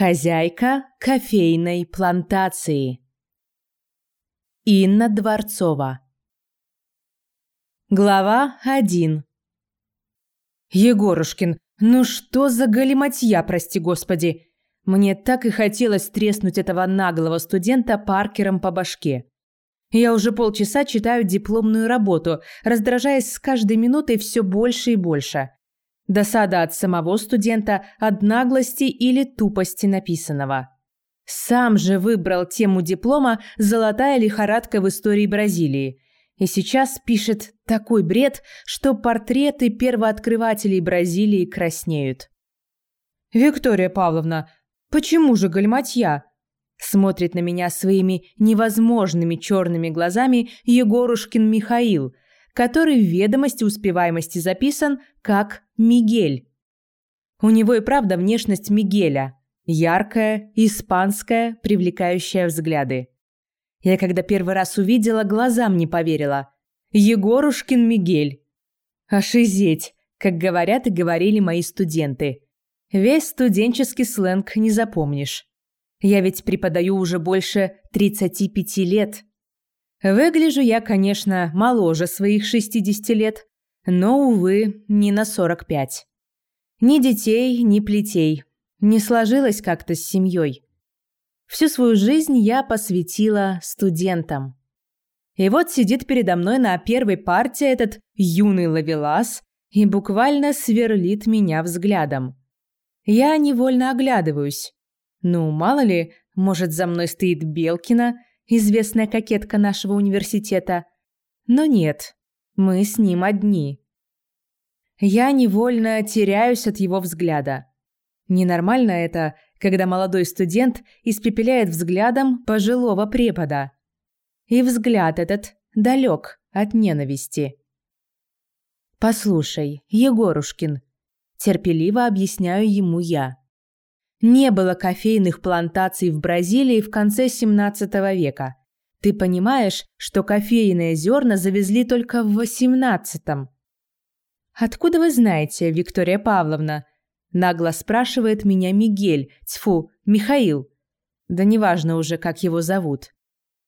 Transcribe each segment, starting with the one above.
Хозяйка кофейной плантации. Инна Дворцова. Глава 1. Егорушкин, ну что за галиматья, прости господи. Мне так и хотелось треснуть этого наглого студента паркером по башке. Я уже полчаса читаю дипломную работу, раздражаясь с каждой минутой все больше и больше. Досада от самого студента, от наглости или тупости написанного. Сам же выбрал тему диплома «Золотая лихорадка в истории Бразилии». И сейчас пишет такой бред, что портреты первооткрывателей Бразилии краснеют. «Виктория Павловна, почему же гальматья?» Смотрит на меня своими невозможными черными глазами Егорушкин Михаил, который в ведомости успеваемости записан как Мигель. У него и правда внешность Мигеля. Яркая, испанская, привлекающая взгляды. Я когда первый раз увидела, глазам не поверила. Егорушкин Мигель. Ошизеть, как говорят и говорили мои студенты. Весь студенческий сленг не запомнишь. Я ведь преподаю уже больше 35 лет. Выгляжу я, конечно, моложе своих 60 лет, но, увы, не на 45. Ни детей, ни плетей. Не сложилось как-то с семьей. Всю свою жизнь я посвятила студентам. И вот сидит передо мной на первой партии этот юный ловелас и буквально сверлит меня взглядом. Я невольно оглядываюсь. Ну, мало ли, может, за мной стоит Белкина – известная кокетка нашего университета. Но нет, мы с ним одни. Я невольно теряюсь от его взгляда. Ненормально это, когда молодой студент испепеляет взглядом пожилого препода. И взгляд этот далек от ненависти. «Послушай, Егорушкин», – терпеливо объясняю ему я. Не было кофейных плантаций в Бразилии в конце 17 века. Ты понимаешь, что кофейные зерна завезли только в 18-м? Откуда вы знаете, Виктория Павловна? Нагло спрашивает меня Мигель, тьфу, Михаил. Да неважно уже, как его зовут.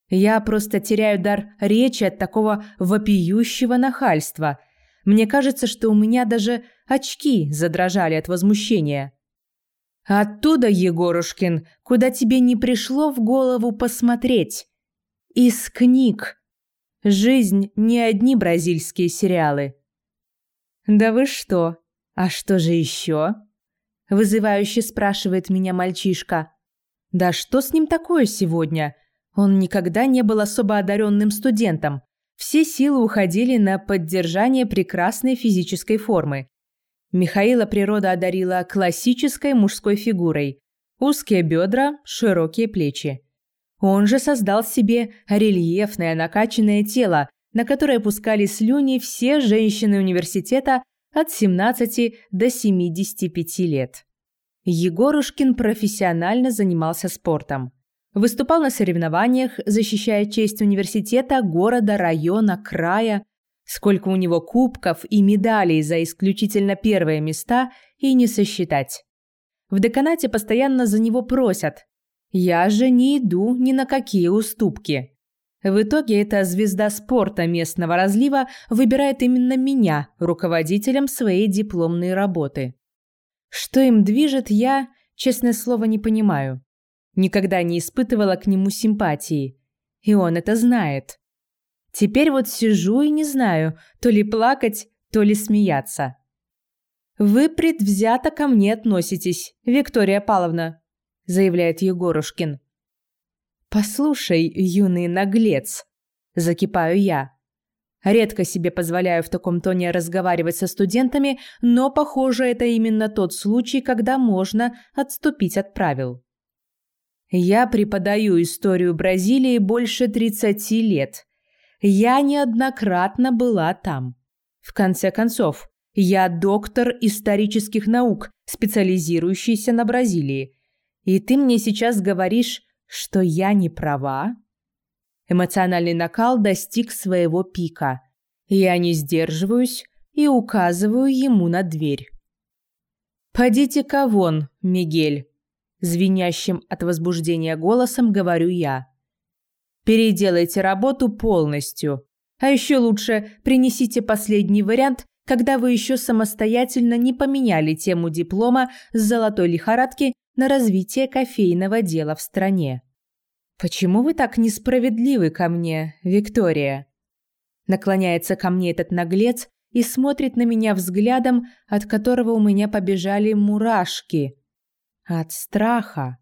Я просто теряю дар речи от такого вопиющего нахальства. Мне кажется, что у меня даже очки задрожали от возмущения. Оттуда, Егорушкин, куда тебе не пришло в голову посмотреть. Из книг. Жизнь не одни бразильские сериалы. Да вы что? А что же еще? Вызывающе спрашивает меня мальчишка. Да что с ним такое сегодня? Он никогда не был особо одаренным студентом. Все силы уходили на поддержание прекрасной физической формы. Михаила природа одарила классической мужской фигурой. Узкие бедра, широкие плечи. Он же создал себе рельефное накачанное тело, на которое пускали слюни все женщины университета от 17 до 75 лет. Егорушкин профессионально занимался спортом. Выступал на соревнованиях, защищая честь университета, города, района, края, Сколько у него кубков и медалей за исключительно первые места и не сосчитать. В деканате постоянно за него просят. Я же не иду ни на какие уступки. В итоге эта звезда спорта местного разлива выбирает именно меня руководителем своей дипломной работы. Что им движет, я, честное слово, не понимаю. Никогда не испытывала к нему симпатии. И он это знает. Теперь вот сижу и не знаю, то ли плакать, то ли смеяться. «Вы предвзято ко мне относитесь, Виктория Павловна», – заявляет Егорушкин. «Послушай, юный наглец», – закипаю я. Редко себе позволяю в таком тоне разговаривать со студентами, но, похоже, это именно тот случай, когда можно отступить от правил. Я преподаю историю Бразилии больше 30 лет – я неоднократно была там. В конце концов, я доктор исторических наук, специализирующийся на Бразилии. И ты мне сейчас говоришь, что я не права? Эмоциональный накал достиг своего пика. Я не сдерживаюсь и указываю ему на дверь. «Подите-ка вон, Мигель», – звенящим от возбуждения голосом говорю я. Переделайте работу полностью. А еще лучше принесите последний вариант, когда вы еще самостоятельно не поменяли тему диплома с золотой лихорадки на развитие кофейного дела в стране. Почему вы так несправедливы ко мне, Виктория? Наклоняется ко мне этот наглец и смотрит на меня взглядом, от которого у меня побежали мурашки. От страха.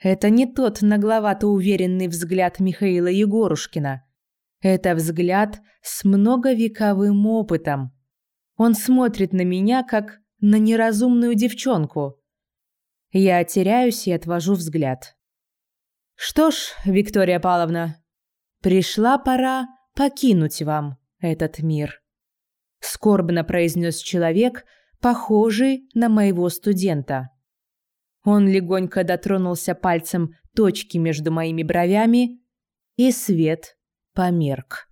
Это не тот нагловато уверенный взгляд Михаила Егорушкина. Это взгляд с многовековым опытом. Он смотрит на меня, как на неразумную девчонку. Я теряюсь и отвожу взгляд. Что ж, Виктория Павловна, пришла пора покинуть вам этот мир. Скорбно произнес человек, похожий на моего студента. Он легонько дотронулся пальцем точки между моими бровями, и свет померк.